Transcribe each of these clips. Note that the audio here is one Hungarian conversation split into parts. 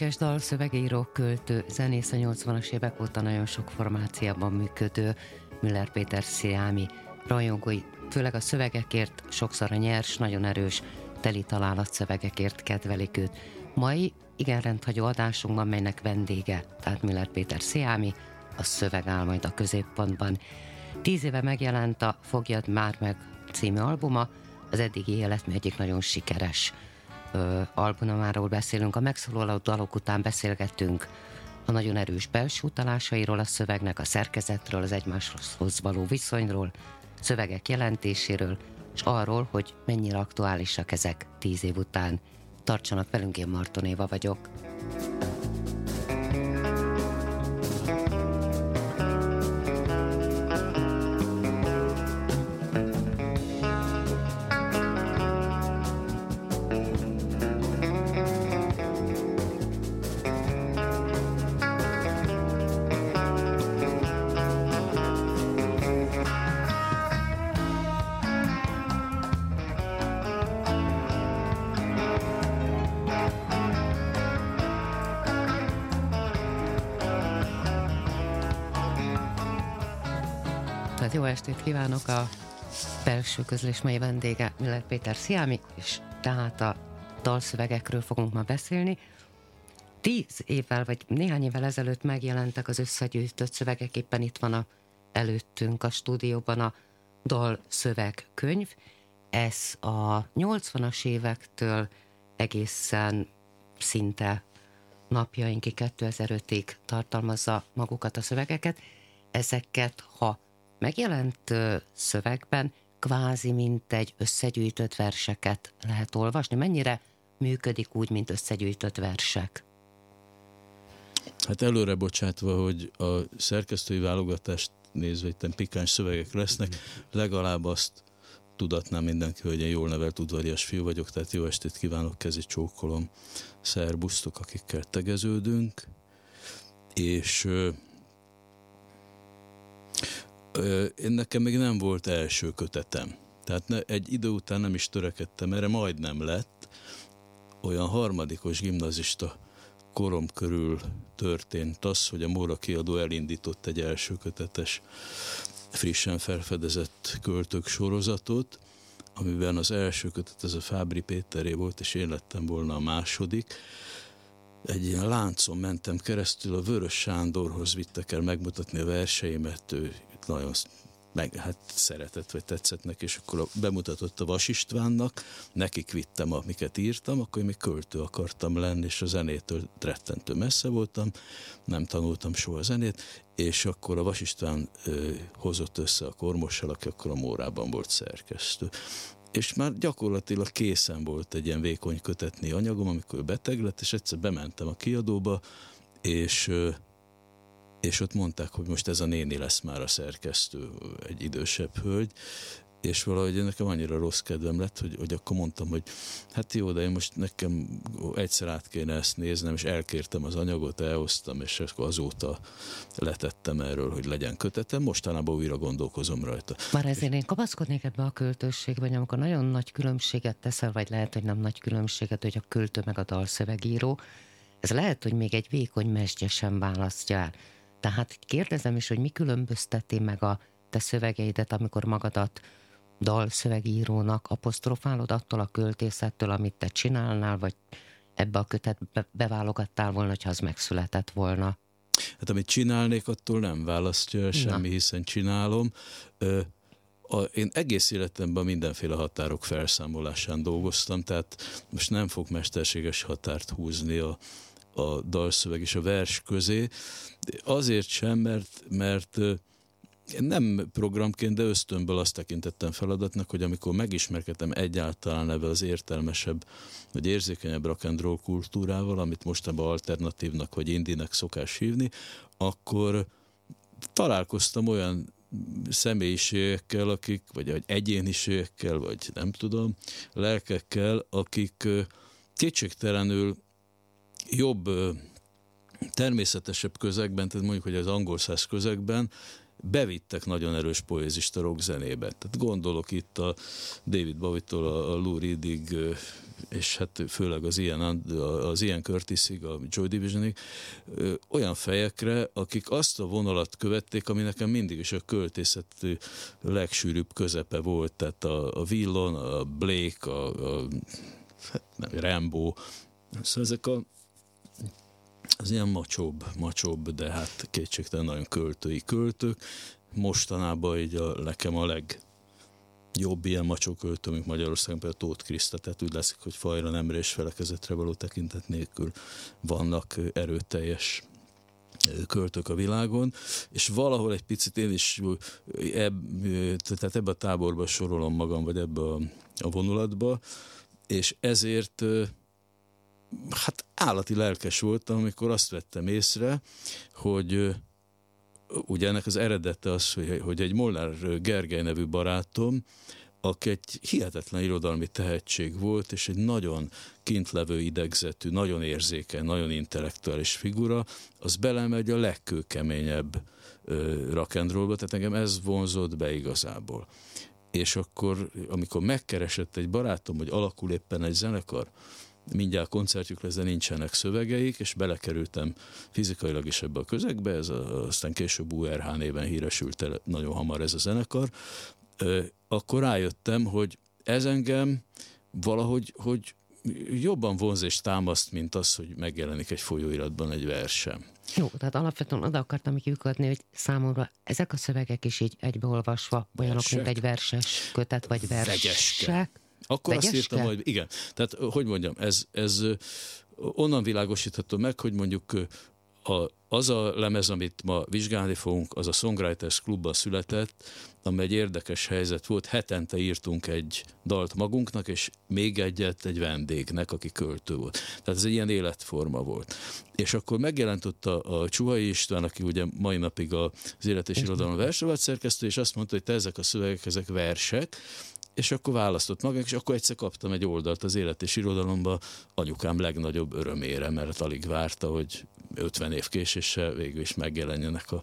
Énekes dal, szövegíró, költő, zenész a 80-as évek óta nagyon sok formáciában működő Müller Péter Sziámi rajongói, főleg a szövegekért, sokszor a nyers, nagyon erős, teli találat szövegekért kedvelik őt. Mai igen rendhagyó adásunkban, melynek vendége, tehát Müller Péter Sziámi, a szöveg áll majd a középpontban. Tíz éve megjelent a Fogjad már meg című albuma, az eddigi életmű egyik nagyon sikeres ö, beszélünk, a megszólaló dalok után beszélgettünk a nagyon erős belső utalásairól, a szövegnek, a szerkezetről, az egymáshoz való viszonyról, szövegek jelentéséről, és arról, hogy mennyire aktuálisak ezek tíz év után. Tartsanak velünk, én Marton Éva vagyok. Jó estét kívánok a belső közlés mai vendége Miller Péter Sziámi, és tehát a dalszövegekről fogunk ma beszélni. Tíz évvel, vagy néhány évvel ezelőtt megjelentek az összegyűjtött szövegek, éppen itt van a, előttünk a stúdióban a dalszöveg könyv. Ez a 80-as évektől egészen szinte napjainkig 2005-ig tartalmazza magukat a szövegeket. Ezeket, ha megjelent szövegben kvázi mint egy összegyűjtött verseket lehet olvasni. Mennyire működik úgy, mint összegyűjtött versek? Hát előre bocsátva, hogy a szerkesztői válogatást nézve itt pikáns szövegek lesznek, legalább azt tudatnám mindenki, hogy én jól nevelt udvarias fiú vagyok, tehát jó estét kívánok, kezi csókolom, szerbusztok, akikkel tegeződünk, és én nekem még nem volt első kötetem. Tehát ne, egy idő után nem is törekedtem erre, majdnem lett. Olyan harmadikos gimnazista korom körül történt az, hogy a Móra kiadó elindított egy első kötetes, frissen felfedezett költők sorozatot, amiben az első kötet ez a Fábri Péteré volt, és én lettem volna a második. Egy ilyen láncon mentem keresztül, a Vörös Sándorhoz vittek el megmutatni a verseimet, ő nagyon meg, hát szeretett, vagy tetszett neki, és akkor bemutatott a Vas Istvánnak, nekik vittem, amiket írtam, akkor én még költő akartam lenni, és a zenétől rettentő messze voltam, nem tanultam soha zenét, és akkor a Vas István ö, hozott össze a kormossal, aki akkor a Mórában volt szerkesztő. És már gyakorlatilag készen volt egy ilyen vékony kötetni anyagom, amikor beteg lett, és egyszer bementem a kiadóba, és és ott mondták, hogy most ez a néni lesz már a szerkesztő, egy idősebb hölgy, és valahogy nekem annyira rossz kedvem lett, hogy, hogy akkor mondtam, hogy hát jó, de én most nekem egyszer át kéne ezt néznem, és elkértem az anyagot, elhoztam, és akkor azóta letettem erről, hogy legyen kötetem, mostanában újra gondolkozom rajta. Már ezért én kapaszkodnék ebbe a költőségbe, amikor nagyon nagy különbséget teszel, vagy lehet, hogy nem nagy különbséget, hogy a költő meg a dalszövegíró, ez lehet, hogy még egy vékony mesdje sem választja el. Tehát kérdezem is, hogy mi különbözteti meg a te szövegeidet, amikor magadat dalszövegírónak apostrofálod attól a költészettől, amit te csinálnál, vagy ebbe a kötetbe beválogattál volna, hogyha az megszületett volna? Hát amit csinálnék, attól nem választja semmi, Na. hiszen csinálom. Ö, a, én egész életemben mindenféle határok felszámolásán dolgoztam, tehát most nem fog mesterséges határt húzni a, a dalszöveg és a vers közé. Azért sem, mert, mert nem programként, de ösztönből azt tekintettem feladatnak, hogy amikor megismerkedtem egyáltalán ebben az értelmesebb, vagy érzékenyebb rock and roll kultúrával, amit mostanában alternatívnak vagy indinek szokás hívni, akkor találkoztam olyan személyiségekkel, akik, vagy, vagy egyéniségekkel, vagy nem tudom, lelkekkel, akik kétségtelenül jobb, természetesebb közegben, tehát mondjuk, hogy az angol száz közegben bevittek nagyon erős poézista rock zenébe. Tehát gondolok itt a David Bowie-tól a, a Lou Reedig, és hát főleg az ilyen, az ilyen Curtisig, a Joy Divisionig, olyan fejekre, akik azt a vonalat követték, ami nekem mindig is a költészet legsűrűbb közepe volt, tehát a, a Villon, a Blake, a, a hát Rambo, szóval ezek a az ilyen macsóbb, macsóbb, de hát kétségtelen nagyon költői költők. Mostanában így a, nekem a leg jobb ilyen macsó költő, mint Magyarországon, például Tóth Kriszta, tehát úgy lesz, hogy fajra nemre és felekezetre való tekintet nélkül vannak erőteljes költök a világon, és valahol egy picit én is ebb, tehát ebbe a táborba sorolom magam, vagy ebbe a, a vonulatba, és ezért hát állati lelkes voltam, amikor azt vettem észre, hogy ugye ennek az eredete az, hogy, egy Molnár Gergely nevű barátom, aki egy hihetetlen irodalmi tehetség volt, és egy nagyon kintlevő idegzetű, nagyon érzékeny, nagyon intellektuális figura, az belemegy a legkőkeményebb rakendrólba, tehát engem ez vonzott be igazából. És akkor, amikor megkeresett egy barátom, hogy alakul éppen egy zenekar, mindjárt koncertjük lesz, de nincsenek szövegeik, és belekerültem fizikailag is ebbe a közegbe, ez a, aztán később URH néven híresült el nagyon hamar ez a zenekar, akkor rájöttem, hogy ez engem valahogy hogy jobban vonz és támaszt, mint az, hogy megjelenik egy folyóiratban egy versem. Jó, tehát alapvetően oda akartam kiukadni, hogy számomra ezek a szövegek is így egybeolvasva olyanok, Versek. mint egy verses kötet, vagy versek. Vegyeske. Akkor Vegyeske? azt írtam, hogy igen. Tehát, hogy mondjam, ez, ez onnan világosítható meg, hogy mondjuk a, az a lemez, amit ma vizsgálni fogunk, az a Songwriters Klubban született, amely egy érdekes helyzet volt. Hetente írtunk egy dalt magunknak, és még egyet egy vendégnek, aki költő volt. Tehát ez egy ilyen életforma volt. És akkor megjelent ott a, a Csuhai István, aki ugye mai napig az Élet és Irodalom versevat szerkesztő, és azt mondta, hogy te ezek a szövegek, ezek versek, és akkor választott magam, és akkor egyszer kaptam egy oldalt az élet és irodalomba anyukám legnagyobb örömére, mert alig várta, hogy 50 év késéssel végül is megjelenjenek a,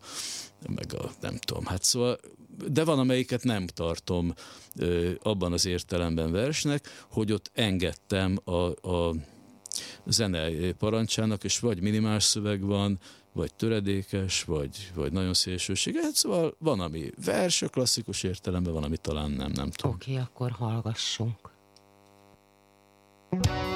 meg a, nem tudom, hát szóval, de van, amelyiket nem tartom ö, abban az értelemben versnek, hogy ott engedtem a, a zene parancsának, és vagy minimál szöveg van, vagy töredékes, vagy, vagy nagyon szélsőséges. Hát szóval van, ami vers a klasszikus értelemben, van, ami talán nem, nem tudom. Oké, okay, akkor hallgassunk. thank you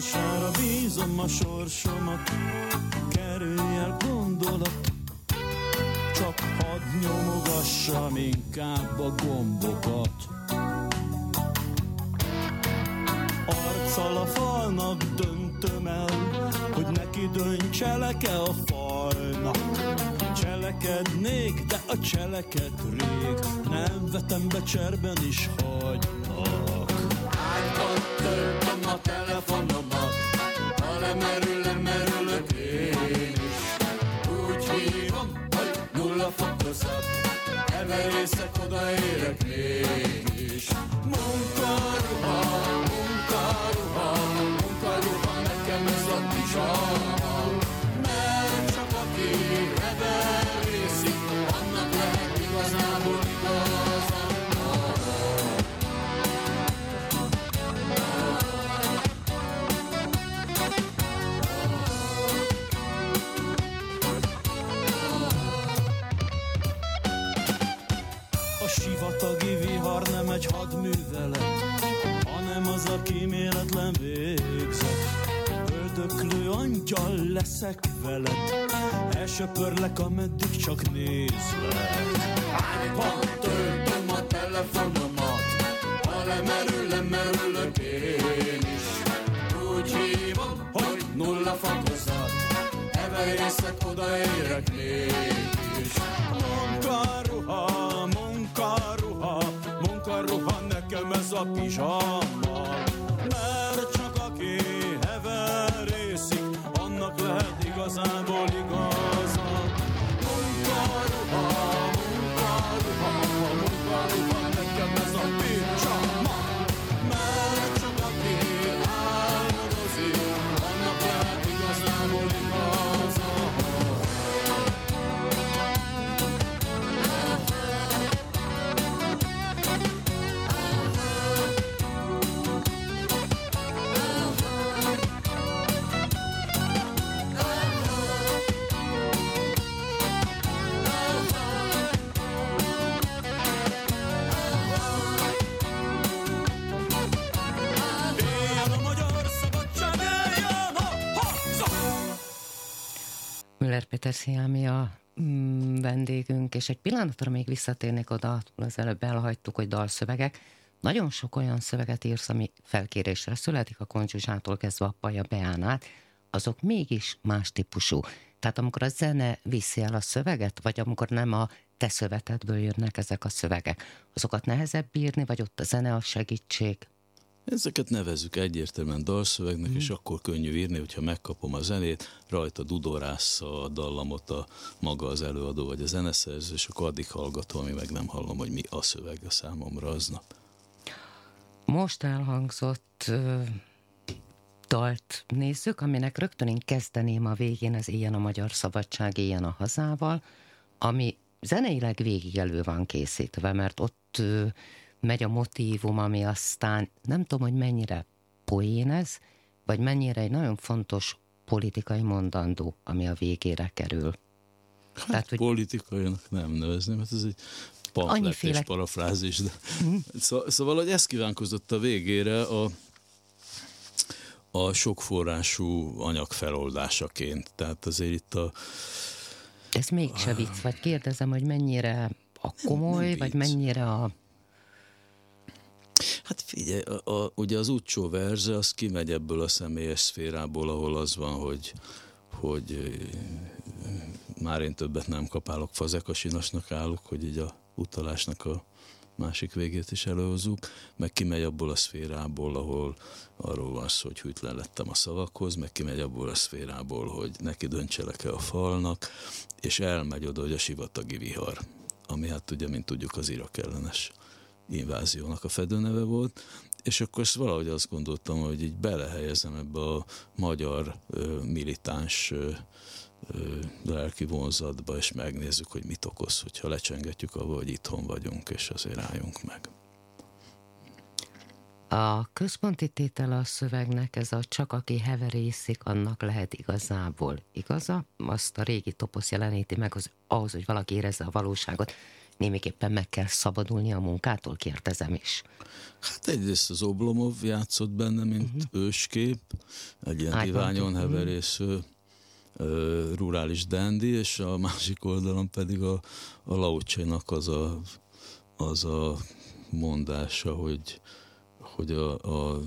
sorsára bízom a sorsomat, kerülj el gondolat, csak hadd nyomogassam inkább a gombokat. Arccal a falnak döntöm el, hogy neki döntselek-e a falnak. Cselekednék, de a cseleket rég nem vetem be cserben is hagylak. Ágyban a telefonon, Angyal leszek veled, elsöpörlek, ameddig csak nézlek. Ágyban töltöm a telefonomat, ha lemerül, lemerülök én is. Úgy hívom, hogy nulla fokozat, everészek, odaérek mégis. Munkaruha, munkaruha, munkaruha, nekem ez a pizsama. Lehet igazából igaza. Péter Sziámi a mm, vendégünk, és egy pillanatra még visszatérnék oda, az előbb elhagytuk, hogy dalszövegek. Nagyon sok olyan szöveget írsz, ami felkérésre születik, a koncsuzsától kezdve a Paja Beánát, azok mégis más típusú. Tehát amikor a zene viszi el a szöveget, vagy amikor nem a te szövetedből jönnek ezek a szövegek, azokat nehezebb írni, vagy ott a zene a segítség? Ezeket nevezzük egyértelműen dalszövegnek, mm. és akkor könnyű írni, hogyha megkapom a zenét, rajta dudorásza a dallamot a maga az előadó vagy a zeneszerző, és akkor addig hallgatom, ami meg nem hallom, hogy mi a szöveg a számomra aznap. Most elhangzott ö, dalt nézzük, aminek rögtön én kezdeném a végén, az Ilyen a Magyar Szabadság, Ilyen a Hazával, ami zeneileg végig elő van készítve, mert ott ö, megy a motívum, ami aztán nem tudom, hogy mennyire poén ez, vagy mennyire egy nagyon fontos politikai mondandó, ami a végére kerül. Hát, Tehát, hogy- politikainak nem nevezném, mert ez egy pamflet és parafrázis. De... Szó, szóval, hogy ez kívánkozott a végére a, a sokforrású anyag feloldásaként. Tehát azért itt a, Ez mégse vicc, vagy kérdezem, hogy mennyire a komoly, nem vagy vicc. mennyire a... Hát figyelj, a, a, ugye az utcsó verze, az kimegy ebből a személyes szférából, ahol az van, hogy, hogy már én többet nem kapálok fazekasinasnak állok, hogy így a utalásnak a másik végét is előhozzuk, meg kimegy abból a szférából, ahol arról van szó, hogy hűtlen lettem a szavakhoz, meg kimegy abból a szférából, hogy neki döntselek-e a falnak, és elmegy oda, hogy a sivatagi vihar, ami hát ugye, mint tudjuk, az Irak ellenes inváziónak a fedőneve volt, és akkor ezt valahogy azt gondoltam, hogy így belehelyezem ebbe a magyar ö, militáns ö, lelki vonzatba, és megnézzük, hogy mit okoz, hogyha lecsengetjük abba, hogy itthon vagyunk, és azért álljunk meg. A központi tétele a szövegnek ez a csak aki heverészik, annak lehet igazából igaza. Azt a régi toposz jeleníti meg az, ahhoz, hogy valaki érezze a valóságot. Némiképpen meg kell szabadulni a munkától, kérdezem is. Hát egyrészt az Oblomov játszott benne, mint uh-huh. őskép, egy ilyen diványon heverésző uh, rurális dandy, és a másik oldalon pedig a, a Laucsénak az a, az a mondása, hogy hogy a, a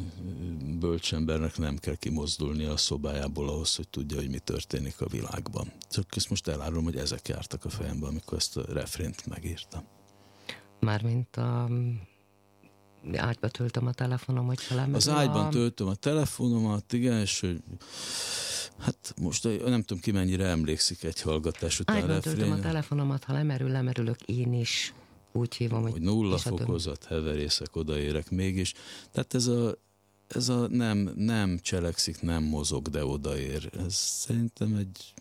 bölcsembernek nem kell kimozdulni a szobájából ahhoz, hogy tudja, hogy mi történik a világban. Csak ezt most elárulom, hogy ezek jártak a fejembe, amikor ezt a refrént megírtam. Mármint a ágyba töltöm a telefonom, hogy felemel. Az ágyban a... töltöm a telefonomat, igen, és hogy hát most nem tudom ki mennyire emlékszik egy hallgatás után ágyban refrén. töltöm a telefonomat, ha lemerül, lemerülök én is. Úgy hívom, hogy, hogy nulla fokozat, heverészek, odaérek mégis. Tehát ez a, ez a nem, nem cselekszik, nem mozog, de odaér. Ez szerintem egy,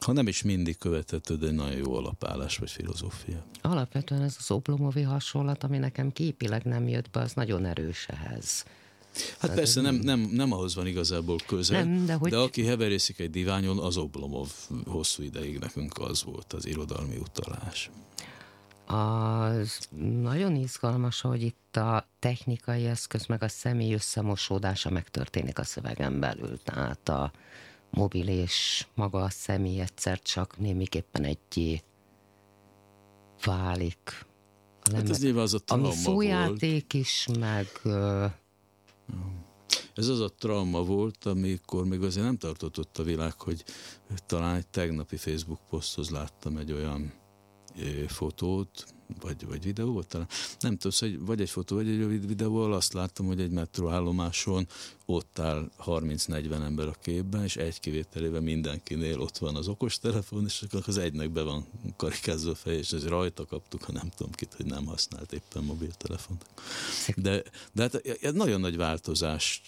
ha nem is mindig követhető, de egy nagyon jó alapállás vagy filozófia. Alapvetően ez az Oblomovi hasonlat, ami nekem képileg nem jött be, az nagyon erős ehhez. Hát Tehát persze nem, nem, nem ahhoz van igazából közel, nem, de, hogy... de aki heverészik egy diványon, az Oblomov hosszú ideig nekünk az volt az irodalmi utalás. Az nagyon izgalmas, hogy itt a technikai eszköz meg a személy összemosódása megtörténik a szövegen belül. Tehát a mobil és maga a személy egyszer csak némiképpen egyé válik. Hát ez nyilván az a trauma Ami szójáték volt. is, meg... Ez az a trauma volt, amikor még azért nem tartott a világ, hogy talán egy tegnapi Facebook poszthoz láttam egy olyan fotót, vagy, vagy videó volt talán, nem tudom, hogy vagy egy fotó, vagy egy rövid videóval azt láttam, hogy egy metróállomáson ott áll 30-40 ember a képben, és egy kivételével mindenkinél ott van az okostelefon, és akkor az egynek be van karikázva a fej, és ez rajta kaptuk, ha nem tudom kit, hogy nem használt éppen mobiltelefont. De, de hát ez nagyon nagy változás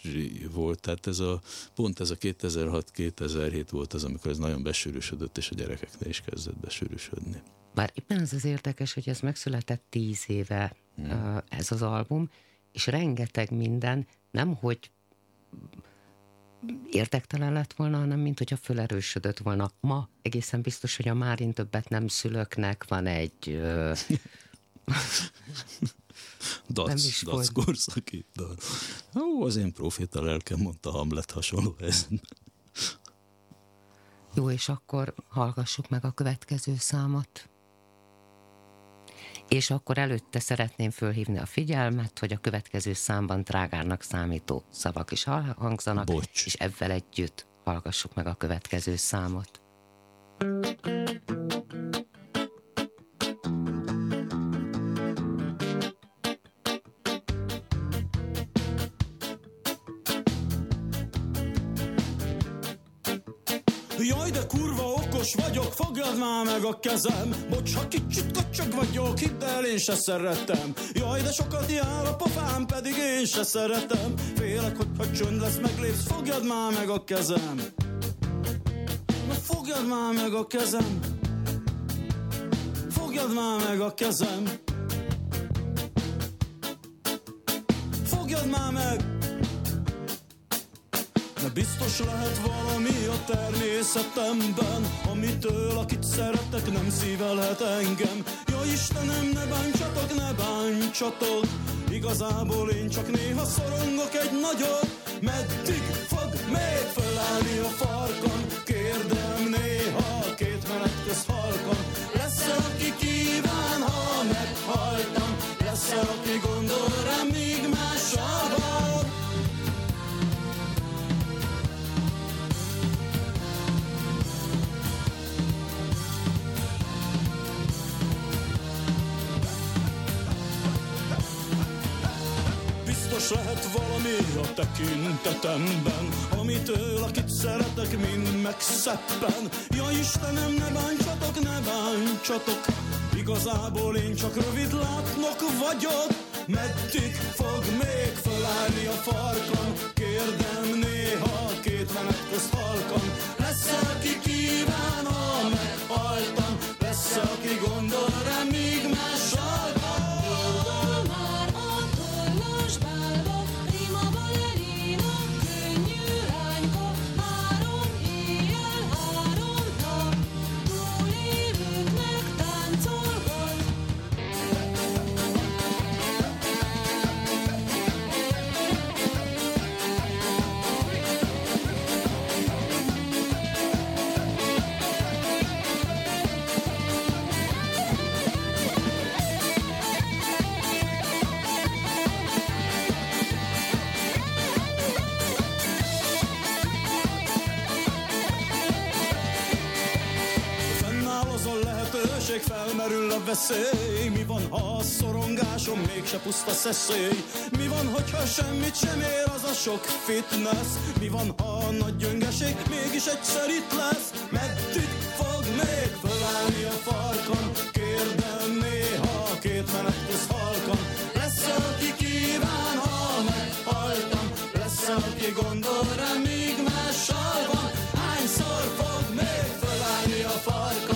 volt, tehát ez a, pont ez a 2006-2007 volt az, amikor ez nagyon besűrűsödött, és a gyerekeknél is kezdett besűrűsödni. Bár éppen az az érdekes, hogy ez megszületett tíz éve hmm. ez az album, és rengeteg minden nem, hogy értektelen lett volna, hanem mint hogyha fölerősödött volna. Ma egészen biztos, hogy a Márin többet nem szülőknek van egy... dac, nem is dac korszaki. Ó, az én proféta lelkem, mondta Hamlet hasonló ez. Jó, és akkor hallgassuk meg a következő számot. És akkor előtte szeretném fölhívni a figyelmet, hogy a következő számban trágárnak számító szavak is hangzanak, Bocs. és ebben együtt hallgassuk meg a következő számot. Thank you. Fogjad már meg a kezem. Bocs, ha kicsit kacsak vagyok, hidd el, én se szeretem. Jaj, de sokat jár a pofám, pedig én se szeretem. Félek, hogy ha csönd lesz, meglépsz, fogjad már meg a kezem. Na fogjad már meg a kezem. Fogjad már meg a kezem. Fogjad már meg de biztos lehet valami a természetemben. Amitől, akit szeretek, nem szívelhet engem. Ja Istenem, ne bántsatok, ne bántsatok. Igazából én csak néha szorongok egy nagyot. Meddig fog még fölállni a farkam Kérdem néha két menet köz halkam Lesz -e, aki kíván, ha meghaltam Lesz -e, aki gondol Biztos lehet valami a tekintetemben Amitől, akit szeretek, mind megszeppen Ja Istenem, ne bántsatok, ne bántsatok. Igazából én csak rövid látnok vagyok. Meddig fog még felállni a farkam? Kérdem néha két menet közt halkam Lesz aki kíván, ha meghaltam Lesz aki gondol rám, míg veszély Mi van, ha a szorongásom mégse puszta szeszély? Mi van, hogyha semmit sem ér az a sok fitness? Mi van, ha a nagy gyöngeség mégis egyszer itt lesz? Meddig fog még fölállni a farkon Kérdem néha két menet köz halkan Lesz, aki kíván, ha meghaltam Lesz, aki gondol rám, míg mással van. Hányszor fog még fölállni a farkon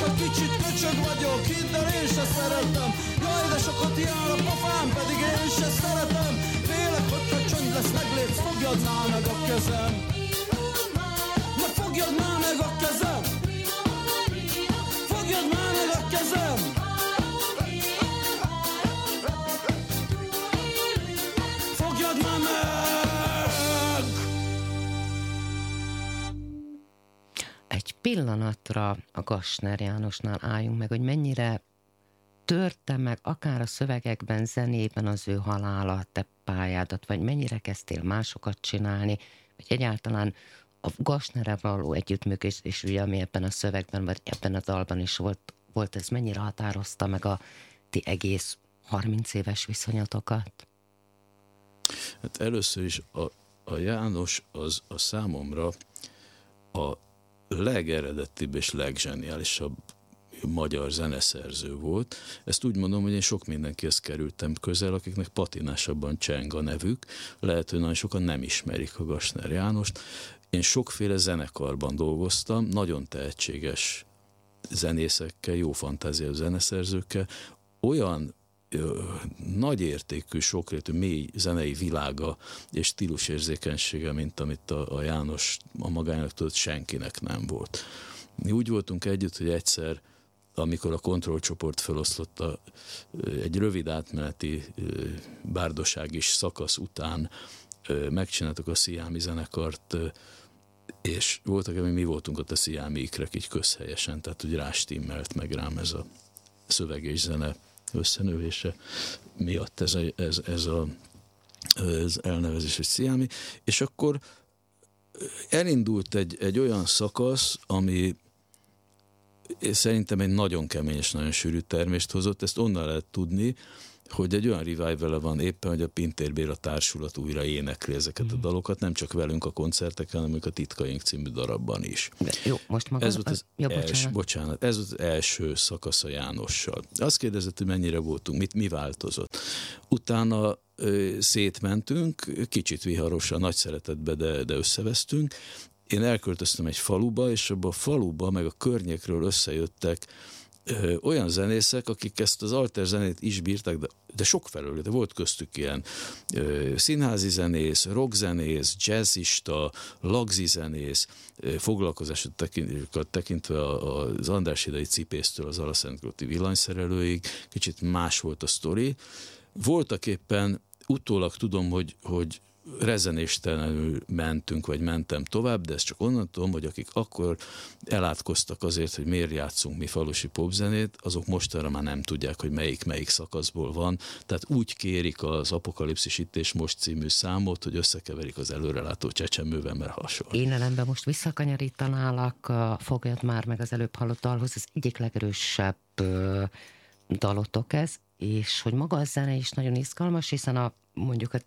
ha kicsit köcsög vagyok, hidd el, én se szeretem. Jaj, de sokat jár a pofám, pedig én se szeretem. Félek, hogyha csönd lesz, meglépsz, fogjad már meg a kezem. Pillanatra a Gasner Jánosnál álljunk meg, hogy mennyire törte meg akár a szövegekben, zenében az ő halála, te pályádat, vagy mennyire kezdtél másokat csinálni, vagy egyáltalán a Gasnerre való együttműködés, ugye, ami ebben a szövegben, vagy ebben a dalban is volt, volt ez mennyire határozta meg a ti egész 30 éves viszonyatokat? Hát először is a, a János az a számomra a legeredetibb és legzseniálisabb magyar zeneszerző volt. Ezt úgy mondom, hogy én sok mindenkihez kerültem közel, akiknek patinásabban cseng a nevük. Lehet, hogy nagyon sokan nem ismerik a Gasner Jánost. Én sokféle zenekarban dolgoztam, nagyon tehetséges zenészekkel, jó fantáziás zeneszerzőkkel, olyan ö, nagy értékű, sokrétű, mély zenei világa és stílusérzékenysége, mint amit a, a János a magának tudott, senkinek nem volt. Mi úgy voltunk együtt, hogy egyszer, amikor a kontrollcsoport feloszlotta egy rövid átmeneti ö, bárdoságis szakasz után megcsináltuk a Sziámi zenekart, és voltak, ami mi voltunk ott a Sziámi ikrek így közhelyesen, tehát úgy rástimmelt meg rám ez a szöveg és zene összenövése miatt ez a, ez, ez a ez elnevezés, hogy Sziámi, és akkor elindult egy, egy olyan szakasz, ami szerintem egy nagyon kemény és nagyon sűrű termést hozott, ezt onnan lehet tudni, hogy egy olyan revival van éppen, hogy a Pintér Béla társulat újra énekli ezeket a dalokat, nem csak velünk a koncerteken, hanem a Titkaink című darabban is. De jó, most maga... Ez volt az, ja, els, bocsánat. bocsánat, ez volt az első szakasz a Jánossal. Azt kérdezett, hogy mennyire voltunk, mit, mi változott. Utána ö, szétmentünk, kicsit viharosan, nagy szeretetbe, de, de összevesztünk. Én elköltöztem egy faluba, és abban a faluba, meg a környékről összejöttek olyan zenészek, akik ezt az alter zenét is bírták, de, de sok felől, de volt köztük ilyen ö, színházi zenész, rockzenész, jazzista, lagzi zenész, foglalkozásokat tekintve, tekintve az András idei cipésztől az Alaszentgróti villanyszerelőig, kicsit más volt a sztori. Voltak éppen, utólag tudom, hogy, hogy rezenéstelenül mentünk, vagy mentem tovább, de ezt csak onnan tudom, hogy akik akkor elátkoztak azért, hogy miért játszunk mi falusi popzenét, azok mostanra már nem tudják, hogy melyik melyik szakaszból van. Tehát úgy kérik az Apokalipszis itt és most című számot, hogy összekeverik az előrelátó csecsemővel, mert hasonló. Én elemben most visszakanyarítanálak, fogjad már meg az előbb hallott dalhoz, az egyik legerősebb dalotok ez, és hogy maga a zene is nagyon izgalmas, hiszen a mondjuk a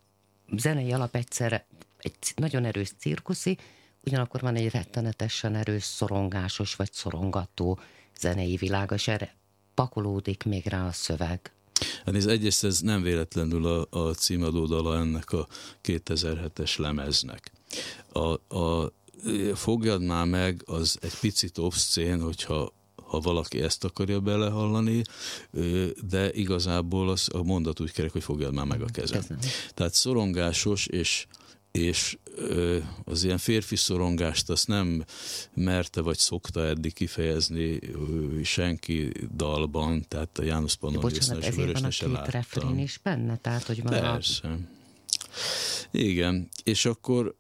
zenei alap egyszerre egy nagyon erős cirkuszi, ugyanakkor van egy rettenetesen erős szorongásos vagy szorongató zenei világ, és erre pakolódik még rá a szöveg. Hát ez egyrészt ez nem véletlenül a, a címadó dala ennek a 2007-es lemeznek. A, a Fogjad már meg, az egy picit obszcén, hogyha ha valaki ezt akarja belehallani, de igazából az, a mondat úgy kerek, hogy fogjad már meg a kezem. Tehát szorongásos és és az ilyen férfi szorongást azt nem merte vagy szokta eddig kifejezni senki dalban, tehát a János Pannoniusnál és Vörösnél se láttam. is benne, tehát hogy van Persze. A... Igen, és akkor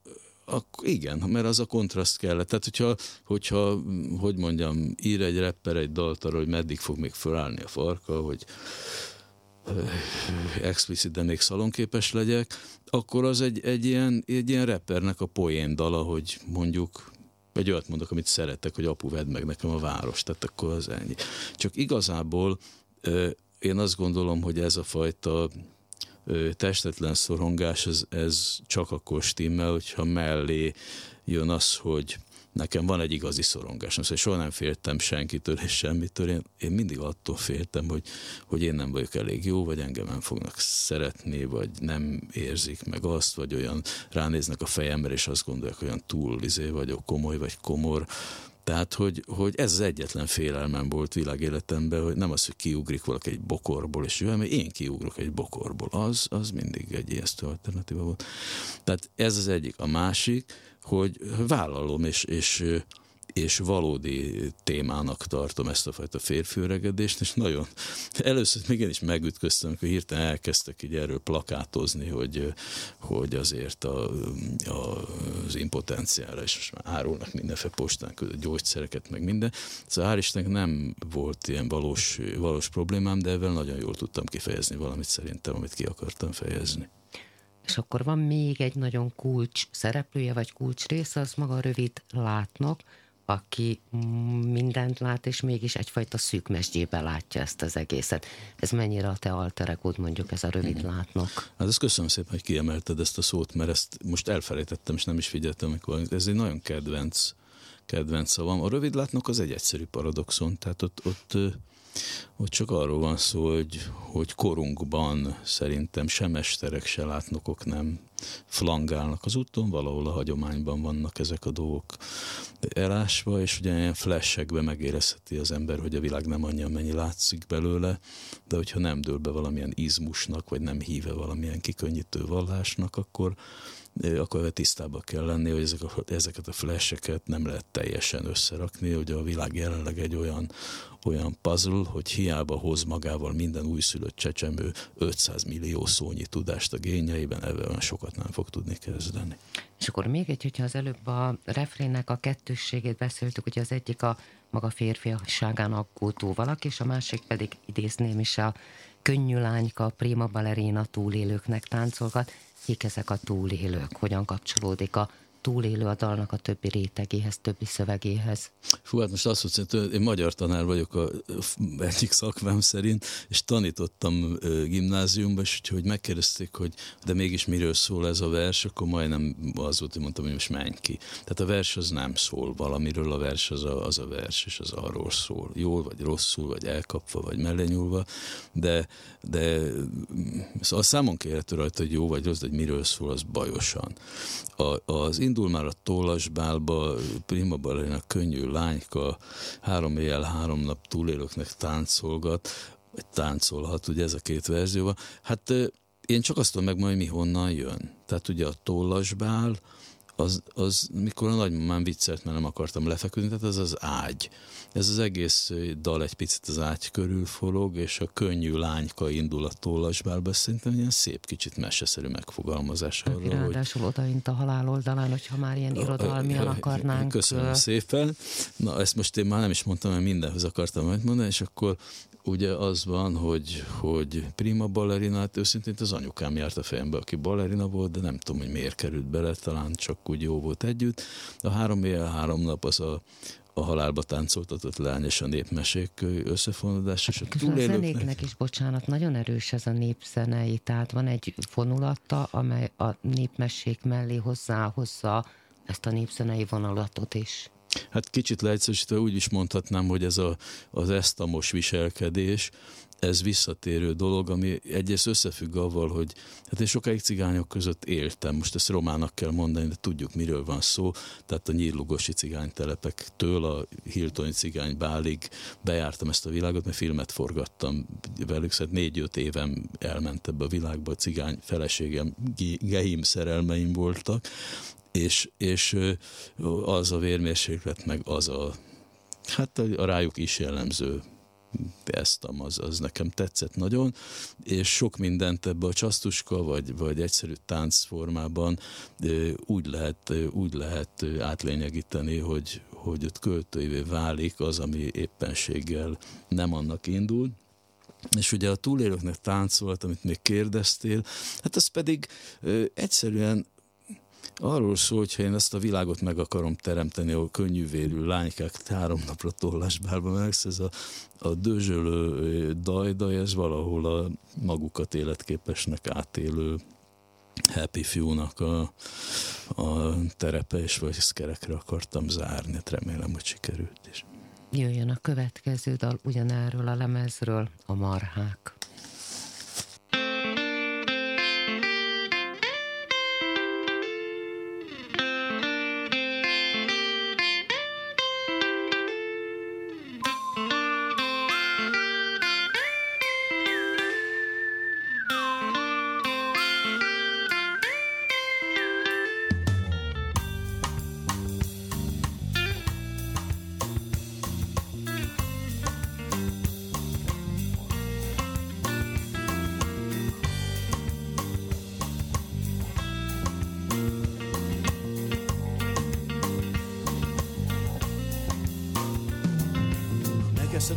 akkor igen, mert az a kontraszt kellett. Tehát, hogyha, hogyha, hogy mondjam, ír egy rapper egy dalt arra, hogy meddig fog még fölállni a farka, hogy explicit, de még szalonképes legyek, akkor az egy, egy, ilyen, egy ilyen rappernek a poén dala, hogy mondjuk vagy olyat mondok, amit szeretek, hogy apu, vedd meg nekem a város, tehát akkor az ennyi. Csak igazából én azt gondolom, hogy ez a fajta testetlen szorongás, ez, ez csak akkor stimmel, hogyha mellé jön az, hogy nekem van egy igazi szorongásom, szóval soha nem féltem senkitől és semmitől, én, én mindig attól féltem, hogy, hogy én nem vagyok elég jó, vagy engem nem fognak szeretni, vagy nem érzik meg azt, vagy olyan ránéznek a fejemre, és azt gondolják, olyan túl izé vagyok, komoly vagy komor, tehát, hogy, hogy ez az egyetlen félelmem volt világéletemben, hogy nem az, hogy kiugrik valaki egy bokorból, és mert én kiugrok egy bokorból. Az, az mindig egy ijesztő alternatíva volt. Tehát ez az egyik. A másik, hogy vállalom, és, és és valódi témának tartom ezt a fajta férfiöregedést, és nagyon, először még én is megütköztem, amikor hirtelen elkezdtek így erről plakátozni, hogy, hogy azért a, a, az impotenciára is most már árulnak mindenféle postán gyógyszereket, meg minden. Szóval hál' Istennek nem volt ilyen valós, valós problémám, de ebben nagyon jól tudtam kifejezni valamit szerintem, amit ki akartam fejezni. És akkor van még egy nagyon kulcs szereplője, vagy kulcs része, az maga rövid látnak, aki mindent lát, és mégis egyfajta szűk mesdjébe látja ezt az egészet. Ez mennyire a te alteregód, mondjuk ez a rövid mm. látnok? Hát ezt köszönöm szépen, hogy kiemelted ezt a szót, mert ezt most elfelejtettem, és nem is figyeltem, amikor ez egy nagyon kedvenc, kedvenc szavam. A rövid látnok az egy egyszerű paradoxon, tehát ott, ott ott csak arról van szó, hogy, hogy korunkban szerintem se mesterek, se látnokok nem flangálnak az úton, valahol a hagyományban vannak ezek a dolgok elásva, és ugye ilyen flashekbe megérezheti az ember, hogy a világ nem annyi, amennyi látszik belőle, de hogyha nem dől be valamilyen izmusnak, vagy nem híve valamilyen kikönnyítő vallásnak, akkor akkor tisztában kell lenni, hogy ezek a, ezeket a flasheket nem lehet teljesen összerakni, hogy a világ jelenleg egy olyan, olyan puzzle, hogy hiába hoz magával minden újszülött csecsemő 500 millió szónyi tudást a génjeiben, ebben sokat nem fog tudni kezdeni. És akkor még egy, hogyha az előbb a refrénnek a kettősségét beszéltük, hogy az egyik a maga férfiasságán aggódó valaki, és a másik pedig idézném is a könnyű lányka, prima balerina túlélőknek táncolgat. Kik ezek a túlélők? Hogyan kapcsolódik a túlélő a dalnak a többi rétegéhez, többi szövegéhez. Fú, hát most azt mondom, én magyar tanár vagyok a egyik szakmám szerint, és tanítottam gimnáziumban, és hogy megkérdezték, hogy de mégis miről szól ez a vers, akkor majdnem az volt, hogy mondtam, hogy most menj ki. Tehát a vers az nem szól valamiről, a vers az a, az a vers, és az arról szól. Jól, vagy rosszul, vagy elkapva, vagy mellenyúlva, de, de szóval számon kérhető rajta, hogy jó vagy rossz, de hogy miről szól, az bajosan. A, az indul már a Tólasbálba, Prima Ballerina könnyű lányka, három éjjel, három nap túlélőknek táncolgat, vagy táncolhat, ugye ez a két verzióban. Hát én csak azt tudom megmondani, mi honnan jön. Tehát ugye a Tólasbál, az, az mikor a nagymamám viccelt, mert nem akartam lefeküdni, tehát az az ágy. Ez az egész dal egy picit az ágy körül forog, és a könnyű lányka indul a tollasbálba, szerintem ilyen szép kicsit meseszerű megfogalmazás arra, Ráadásul hogy... odaint a halál oldalán, hogyha már ilyen irodalmian akarnánk. Köszönöm szépen. Na, ezt most én már nem is mondtam, mert mindenhoz akartam mondani, és akkor ugye az van, hogy, hogy prima ballerinát, őszintén az anyukám járt a fejembe, aki ballerina volt, de nem tudom, hogy miért került bele, talán csak úgy jó volt együtt. A három éjjel, három nap az a, a halálba táncoltatott lány és a népmesék összefonódás. És a, a zenéknek is, bocsánat, nagyon erős ez a népzenei, tehát van egy vonulata, amely a népmesék mellé hozzáhozza ezt a népzenei vonulatot is. Hát kicsit leegyszerűsítve úgy is mondhatnám, hogy ez a, az esztamos viselkedés, ez visszatérő dolog, ami egyrészt összefügg avval, hogy hát én sokáig cigányok között éltem, most ezt romának kell mondani, de tudjuk, miről van szó, tehát a nyírlugosi cigánytelepektől a Hiltoni cigány bálig bejártam ezt a világot, mert filmet forgattam velük, szóval négy-öt évem elment ebbe a világba, a cigány feleségem, geim szerelmeim voltak, és, és az a vérmérséklet, meg az a, hát a, rájuk is jellemző eztam, az, az nekem tetszett nagyon, és sok mindent ebbe a csasztuska, vagy, vagy egyszerű táncformában úgy lehet, úgy lehet átlényegíteni, hogy, hogy ott költőivé válik az, ami éppenséggel nem annak indul, és ugye a túlélőknek táncolt, amit még kérdeztél, hát az pedig ö, egyszerűen arról szól, hogy ha én ezt a világot meg akarom teremteni, ahol könnyűvérű lánykák három napra tollasbálba megsz, ez a, a dözsölő dajdaj, ez valahol a magukat életképesnek átélő happy fiúnak a, a terepe, és vagy ezt akartam zárni, hát remélem, hogy sikerült is. Jöjjön a következő dal ugyanerről a lemezről, a marhák.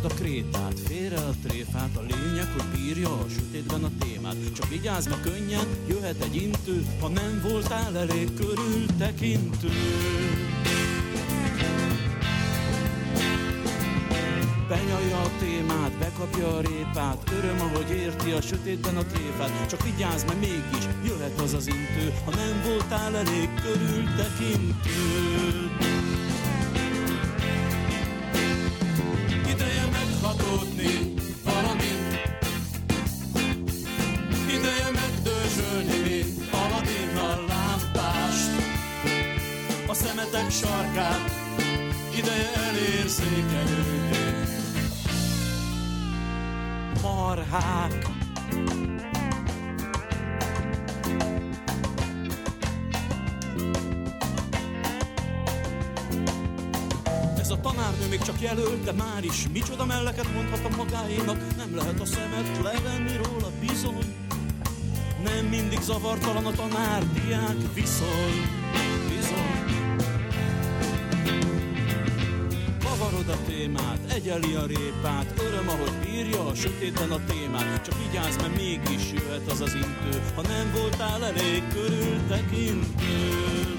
A krétát, félre a tréfát, a lényeg, hogy bírja a sötétben a témát. Csak vigyázz, ma könnyen jöhet egy intő, ha nem voltál elég körültekintő. Benyalja a témát, bekapja a répát, öröm, ahogy érti a sötétben a tréfát. Csak vigyázz, mert mégis jöhet az az intő, ha nem voltál elég körültekintő. Marhák Ez a tanárnő még csak jelölt, de már is micsoda melleket mondhat a magáénak. Nem lehet a szemet levenni róla bizony. Nem mindig zavartalan a tanár-diák viszony. Bizony. Kavarod a témát, egyeli a répát, öröm, ahogy bírja a sötétben a témát. Csak vigyázz, mert mégis jöhet az az intő, ha nem voltál elég körültekintő.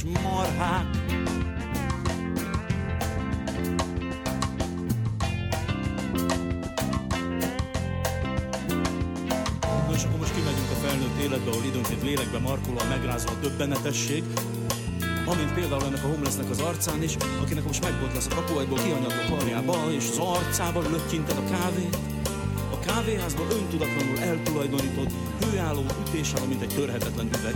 Kedves marhák. Na akkor most kimegyünk a felnőtt életbe, ahol időnként lélekbe markol a megrázva a döbbenetesség, amint például ennek a homelessnek az arcán is, akinek most megbotlasz a kapuajból, kianyag a karjába, és az arcával löttyinted a kávét. A kávéházban öntudatlanul eltulajdonítod, hőálló ütéssel, mint egy törhetetlen üveg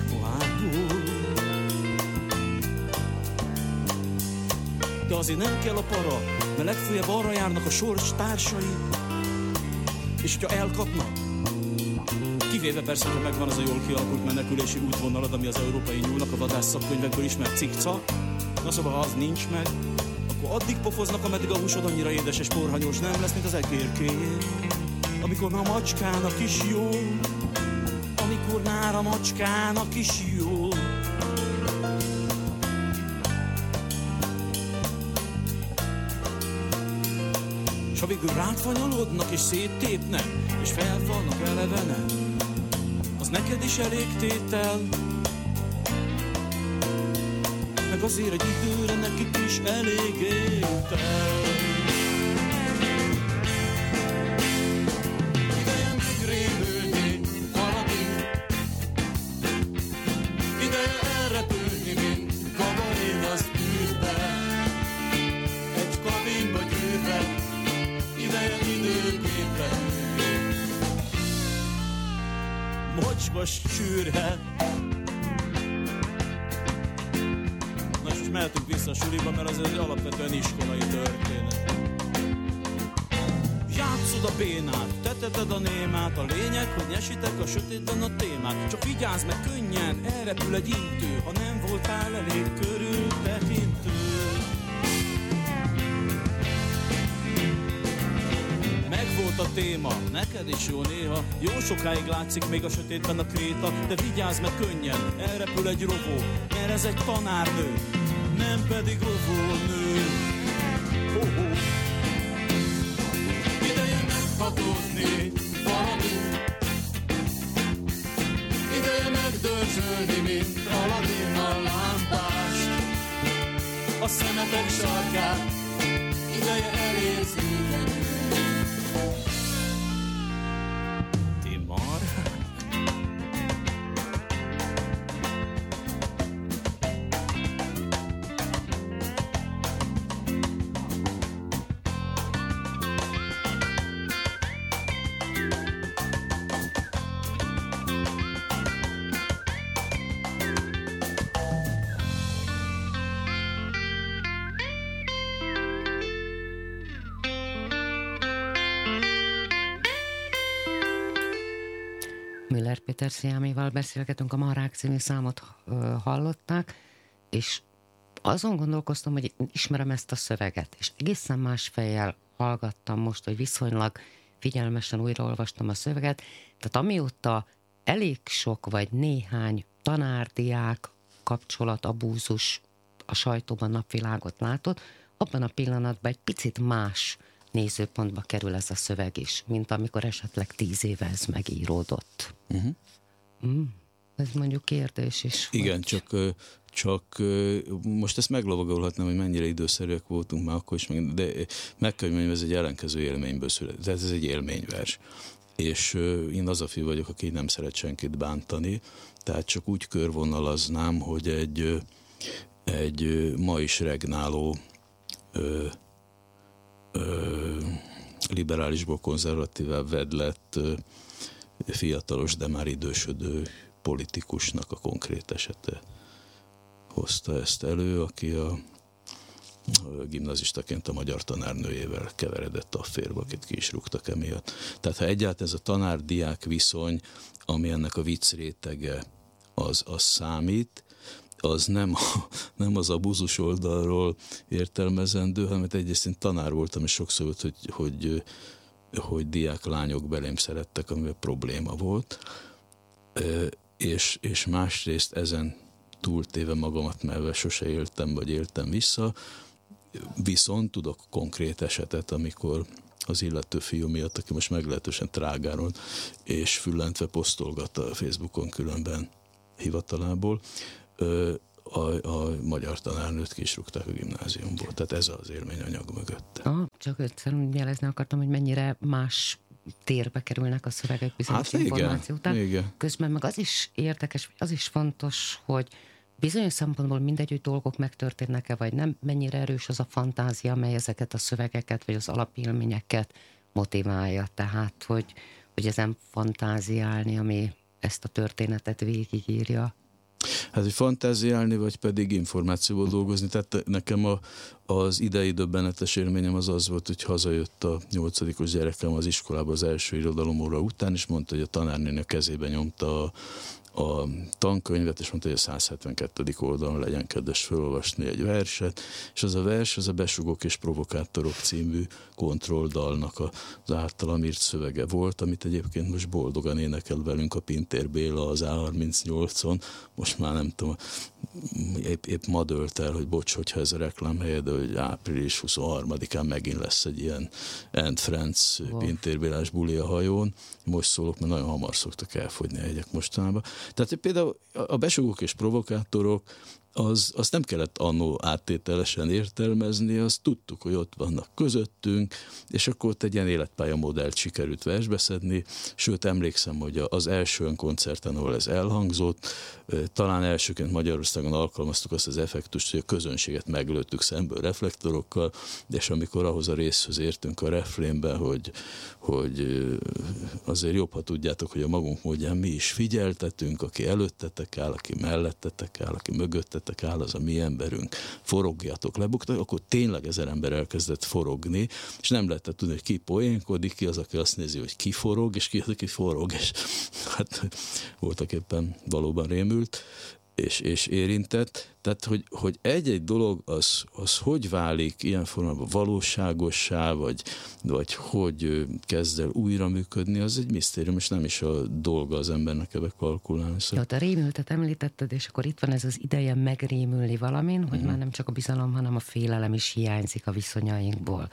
De azért nem kell a para, mert legfőjebb arra járnak a sors társai, és hogyha elkapnak, Kivéve persze, hogy megvan az a jól kialakult menekülési útvonalad, ami az európai nyúlnak a vadász szakkönyvekből ismert cikca. Na szóval, ha az nincs meg, akkor addig pofoznak, ameddig a húsod annyira édes és porhanyós nem lesz, mint az egérkéjé. Amikor már a macskának is jó, amikor már a macskának is jó. S ha végül rád és széttépnek, és felfalnak elevene, az neked is elég tétel. Meg azért egy időre nekik is elég étel. Látszik még a sötétben a kréta De vigyázz meg könnyen, elrepül egy rovó Mert ez egy tanárnő, nem pedig rovónő Ho-ho. Péter Sziámival beszélgetünk, a Marák című számot hallották, és azon gondolkoztam, hogy ismerem ezt a szöveget, és egészen más fejjel hallgattam most, hogy viszonylag figyelmesen újraolvastam a szöveget, tehát amióta elég sok vagy néhány tanárdiák kapcsolat, abúzus a sajtóban napvilágot látott, abban a pillanatban egy picit más nézőpontba kerül ez a szöveg is, mint amikor esetleg tíz éve ez megíródott. Uh-huh. Mm, ez mondjuk kérdés is. Igen, hogy- csak, csak most ezt meglovagolhatnám, hogy mennyire időszerűek voltunk már akkor is, de meg kell, hogy ez egy ellenkező élményből született. Tehát ez egy élményvers. És én az a fiú vagyok, aki nem szeret senkit bántani, tehát csak úgy körvonalaznám, hogy egy, egy ma is regnáló liberálisból konzervatívá vedlett fiatalos, de már idősödő politikusnak a konkrét esete hozta ezt elő, aki a gimnazistaként a magyar tanárnőjével keveredett a férbe, akit ki is rúgtak emiatt. Tehát ha egyáltalán ez a tanár-diák viszony, ami ennek a vicc rétege, az, az számít, az nem, a, nem az abuzus oldalról értelmezendő, hanem hát egyrészt tanár voltam, és sokszor volt, hogy, hogy, hogy diák lányok belém szerettek, amivel probléma volt, és, és másrészt ezen túltéve magamat, mert sose éltem, vagy éltem vissza, viszont tudok konkrét esetet, amikor az illető fiú miatt, aki most meglehetősen trágáron és füllentve posztolgatta a Facebookon különben hivatalából, a, a magyar tanárnőt ki is rúgták a gimnáziumból. Tehát ez az élményanyag mögötte. Ah, csak egyszerűen jelezni akartam, hogy mennyire más térbe kerülnek a szövegek bizonyos Hát igen, információ után. igen. Közben meg az is érdekes, az is fontos, hogy bizonyos szempontból mindegy, hogy dolgok megtörténnek-e, vagy nem, mennyire erős az a fantázia, amely ezeket a szövegeket, vagy az alapélményeket motiválja. Tehát, hogy, hogy ezen fantáziálni, ami ezt a történetet végigírja. Hát, hogy fantáziálni, vagy pedig információval dolgozni. Tehát nekem a, az idei döbbenetes élményem az az volt, hogy hazajött a nyolcadikos gyerekem az iskolába az első irodalomóra után, és mondta, hogy a tanárnéni a kezébe nyomta a, a tankönyvet, és mondta, hogy a 172. oldalon legyen kedves felolvasni egy verset, és az a vers, az a Besugók és Provokátorok című kontrolldalnak az általam írt szövege volt, amit egyébként most boldogan énekel velünk a Pintér Béla az A38-on, most már nem tudom, épp, épp ma dölt el, hogy bocs, hogyha ez a reklám helye, de hogy április 23-án megint lesz egy ilyen End Friends Wow. Buli a hajón. Most szólok, mert nagyon hamar szoktak elfogyni a hegyek mostanában. Tehát például a besugók és provokátorok az, azt nem kellett annó áttételesen értelmezni, azt tudtuk, hogy ott vannak közöttünk, és akkor ott egy ilyen életpályamodellt sikerült versbeszedni, sőt emlékszem, hogy az első koncerten, ahol ez elhangzott, talán elsőként Magyarországon alkalmaztuk azt az effektust, hogy a közönséget meglőttük szemből reflektorokkal, és amikor ahhoz a részhez értünk a refrénbe, hogy, hogy azért jobb, ha tudjátok, hogy a magunk módján mi is figyeltetünk, aki előttetek áll, aki mellettetek áll, aki mögöttetek áll, az a mi emberünk, forogjatok, lebuktak, akkor tényleg ezer ember elkezdett forogni, és nem lehetett tudni, hogy ki poénkodik, ki az, aki azt nézi, hogy ki forog, és ki az, aki forog, és hát voltak éppen valóban rémült és, és érintett. Tehát, hogy, hogy egy-egy dolog az, az hogy válik ilyen formában valóságossá, vagy, vagy hogy kezd el újra működni, az egy misztérium, és nem is a dolga az embernek ebbe kalkulálni. Szóval. Ja, a rémültet említetted, és akkor itt van ez az ideje megrémülni valamin, hogy mm. már nem csak a bizalom, hanem a félelem is hiányzik a viszonyainkból.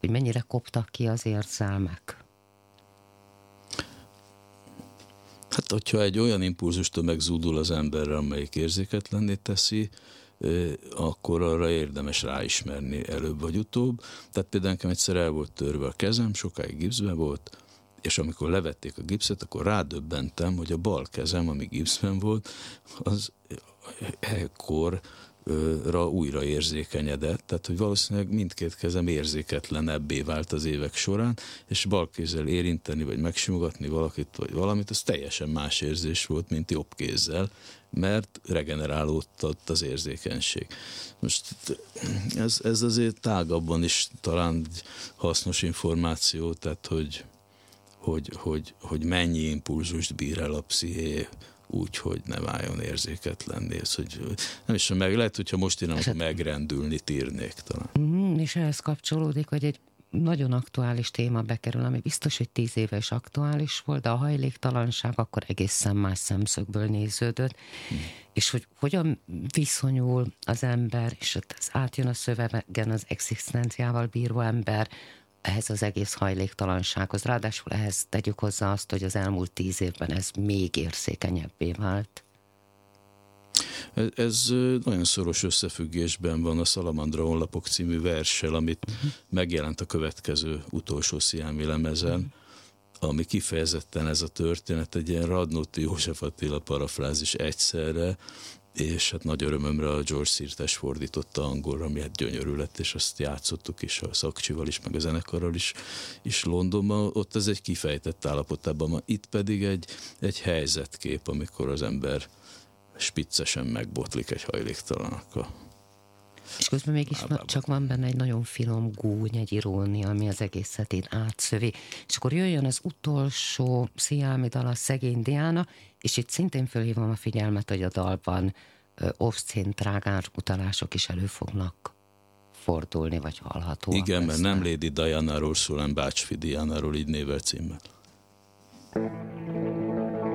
Hogy mennyire koptak ki az érzelmek. Hát, hogyha egy olyan impulzustól megzúdul az emberre, amelyik érzéketlenné teszi, akkor arra érdemes ráismerni előbb vagy utóbb. Tehát például nekem egyszer el volt törve a kezem, sokáig gipszben volt, és amikor levették a gipszet, akkor rádöbbentem, hogy a bal kezem, ami gipszben volt, az ekkor ra újra érzékenyedett, tehát hogy valószínűleg mindkét kezem érzéketlenebbé vált az évek során, és bal kézzel érinteni, vagy megsimogatni valakit, vagy valamit, az teljesen más érzés volt, mint jobb kézzel, mert regenerálódott az érzékenység. Most ez, ez azért tágabban is talán hasznos információ, tehát hogy, hogy, hogy, hogy mennyi impulzust bír el a psziché úgy, hogy ne váljon érzéketlenné. Ez, hogy nem is meg, lehet, hogyha most én nem megrendülni írnék talán. Mm, és ehhez kapcsolódik, hogy egy nagyon aktuális téma bekerül, ami biztos, hogy tíz éve is aktuális volt, de a hajléktalanság akkor egészen más szemszögből néződött, hmm. és hogy hogyan viszonyul az ember, és ez átjön a szövegen az egzisztenciával bíró ember ehhez az egész hajléktalansághoz. Ráadásul ehhez tegyük hozzá azt, hogy az elmúlt tíz évben ez még érzékenyebbé vált. Ez nagyon szoros összefüggésben van a Salamandra honlapok című verssel, amit uh-huh. megjelent a következő utolsó sziámi lemezen, uh-huh. ami kifejezetten ez a történet, egy ilyen Radnóti József Attila parafrázis egyszerre, és hát nagy örömömre a George Sirtes fordította angolra, ami hát gyönyörű lett, és azt játszottuk is a szakcsival is, meg a zenekarral is, is Londonban, ott ez egy kifejtett állapotában, itt pedig egy, egy helyzetkép, amikor az ember spiccesen megbotlik egy hajléktalanakkal. És közben mégis Álbában. csak van benne egy nagyon finom gúny, egy irónia, ami az egészet így átszövi. És akkor jöjjön az utolsó Sziámi dal, a Szegény Diana, és itt szintén fölhívom a figyelmet, hogy a dalban off-szín trágár utalások is elő fognak fordulni, vagy hallhatóak. Igen, mert nem Lady Diana-ról szól, hanem Bácsfi Diana-ról így nével címmel. Jaj,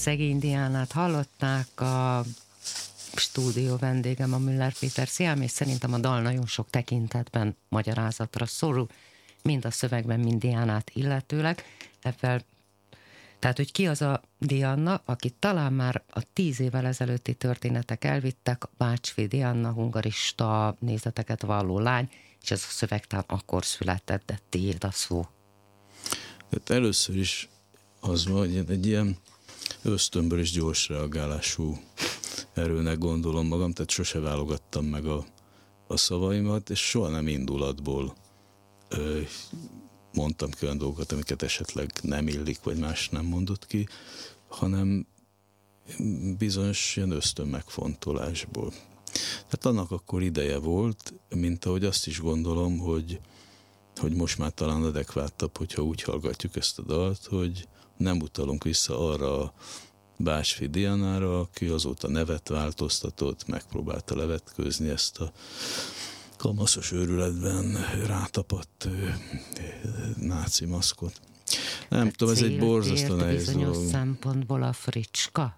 szegény Diánát hallották, a stúdió vendégem a Müller Péter Sziám, és szerintem a dal nagyon sok tekintetben magyarázatra szorul, mind a szövegben, mind Diánát illetőleg. Ebben tehát, hogy ki az a Diana, akit talán már a tíz évvel ezelőtti történetek elvittek, Bácsfi Diana, hungarista nézeteket valló lány, és ez a szöveg talán akkor született, de tiéd a szó. Tehát először is az van, hogy egy ilyen ösztönből és gyors reagálású erőnek gondolom magam, tehát sose válogattam meg a, a szavaimat, és soha nem indulatból ö, mondtam ki olyan dolgokat, amiket esetleg nem illik, vagy más nem mondott ki, hanem bizonyos ilyen ösztön megfontolásból. Tehát annak akkor ideje volt, mint ahogy azt is gondolom, hogy, hogy most már talán adekvátabb, hogyha úgy hallgatjuk ezt a dalt, hogy nem utalunk vissza arra a Básfi Dianára, aki azóta nevet változtatott, megpróbálta levetkőzni ezt a kamaszos őrületben rátapadt náci maszkot. Nem tudom, ez egy borzasztó nehéz bizonyos dolog. szempontból a fricska.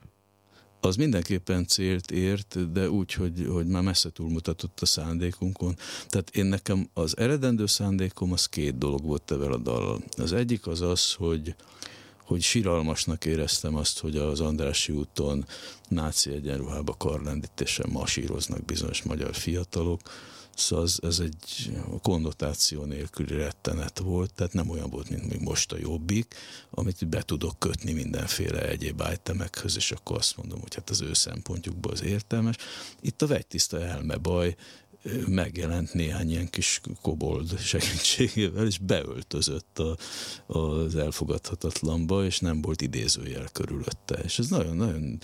Az mindenképpen célt ért, de úgy, hogy, hogy már messze túlmutatott a szándékunkon. Tehát én nekem az eredendő szándékom az két dolog volt evel a dallal. Az egyik az az, hogy, hogy síralmasnak éreztem azt, hogy az Andrási úton náci egyenruhába karlendítésen masíroznak bizonyos magyar fiatalok. Szóval az, ez egy konnotáció nélküli rettenet volt, tehát nem olyan volt, mint még most a jobbik, amit be tudok kötni mindenféle egyéb itemekhez, és akkor azt mondom, hogy hát az ő szempontjukból az értelmes. Itt a vegytiszta elmebaj megjelent néhány ilyen kis kobold segítségével, és beöltözött a, az elfogadhatatlanba, és nem volt idézőjel körülötte. És ez nagyon-nagyon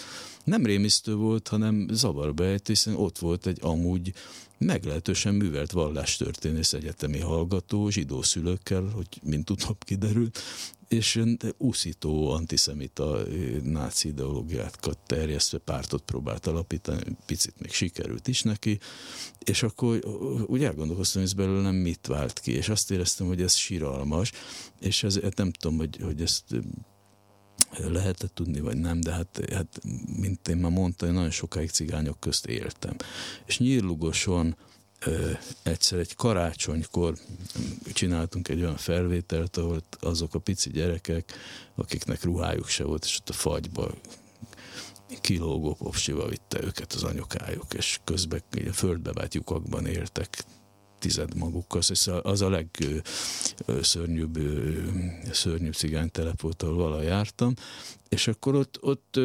nem rémisztő volt, hanem zavarba ejtő, hiszen ott volt egy amúgy meglehetősen művelt vallástörténész egyetemi hallgató, zsidó szülőkkel, hogy mint utóbb kiderült, és úszító antiszemita náci ideológiákat terjesztve pártot próbált alapítani, picit még sikerült is neki, és akkor úgy elgondolkoztam, hogy ez belőlem mit vált ki, és azt éreztem, hogy ez síralmas, és ezért hát nem tudom, hogy, hogy ezt lehetett tudni, vagy nem, de hát, hát mint én már mondtam, én nagyon sokáig cigányok közt éltem. És nyírlugoson egyszer egy karácsonykor csináltunk egy olyan felvételt, ahol azok a pici gyerekek, akiknek ruhájuk se volt, és ott a fagyba kilógó popsival vitte őket az anyukájuk, és közben a földbe vált lyukakban éltek, tized magukkal. Szóval az a legszörnyűbb szörnyűbb cigánytelep volt, ahol vala jártam, és akkor ott, ott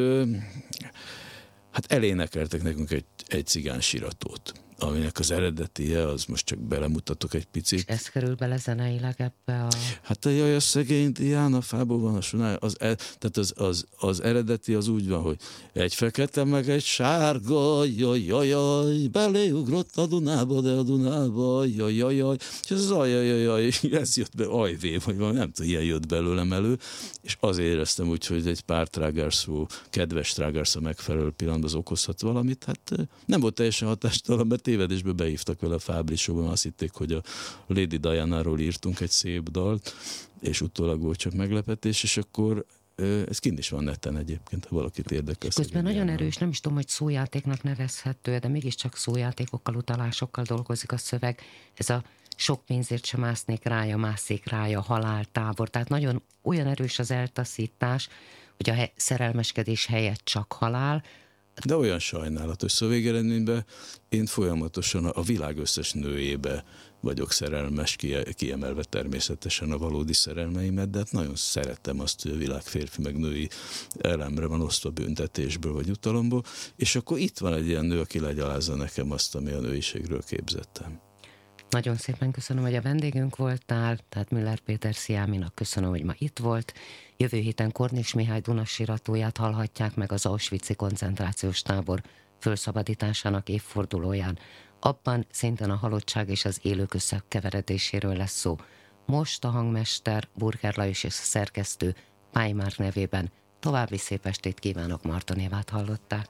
hát elénekeltek nekünk egy, egy cigány siratót aminek az eredetie, az most csak belemutatok egy picit. És ez kerül bele zeneileg ebbe a... Hát a jaj, a szegény Diana fából van a sonája. Az, e, tehát az, az, az, eredeti az úgy van, hogy egy fekete meg egy sárga, jaj, jaj, jaj, beléugrott a Dunába, de a Dunába, jaj, jaj, jaj, és ez az jaj, jaj, jaj, ez jött be, ajvé, vagy valami, nem tudom, ilyen jött belőlem elő, és azért éreztem úgy, hogy egy pár trágárszó, kedves trágárszó megfelelő pillanatban az okozhat valamit, hát nem volt teljesen hatástalan, mert tévedésbe beívtak vele a Fábrisóban, azt hitték, hogy a Lady Diana-ról írtunk egy szép dalt, és utólag volt csak meglepetés, és akkor ez kint is van neten egyébként, ha valakit érdekel. Közben nagyon erős, nem is tudom, hogy szójátéknak nevezhető, de mégiscsak szójátékokkal, utalásokkal dolgozik a szöveg. Ez a sok pénzért sem másznék rája, mászik rája, haláltábor. Tehát nagyon olyan erős az eltaszítás, hogy a szerelmeskedés helyett csak halál, de olyan sajnálatos. Szóval végeredményben én folyamatosan a világ összes nőjébe vagyok szerelmes, kiemelve természetesen a valódi szerelmeimet, de hát nagyon szeretem azt, hogy a világ férfi meg női elemre van osztva büntetésből vagy utalomból, és akkor itt van egy ilyen nő, aki legyalázza nekem azt, ami a nőiségről képzettem. Nagyon szépen köszönöm, hogy a vendégünk voltál, tehát Müller Péter Sziáminak köszönöm, hogy ma itt volt. Jövő héten Kornis Mihály Dunasiratóját hallhatják meg az Auschwitz koncentrációs tábor fölszabadításának évfordulóján. Abban szintén a halottság és az élők összekeveredéséről lesz szó. Most a hangmester, Burger Lajos és a szerkesztő Pály nevében további szép estét kívánok, Martonévát hallották.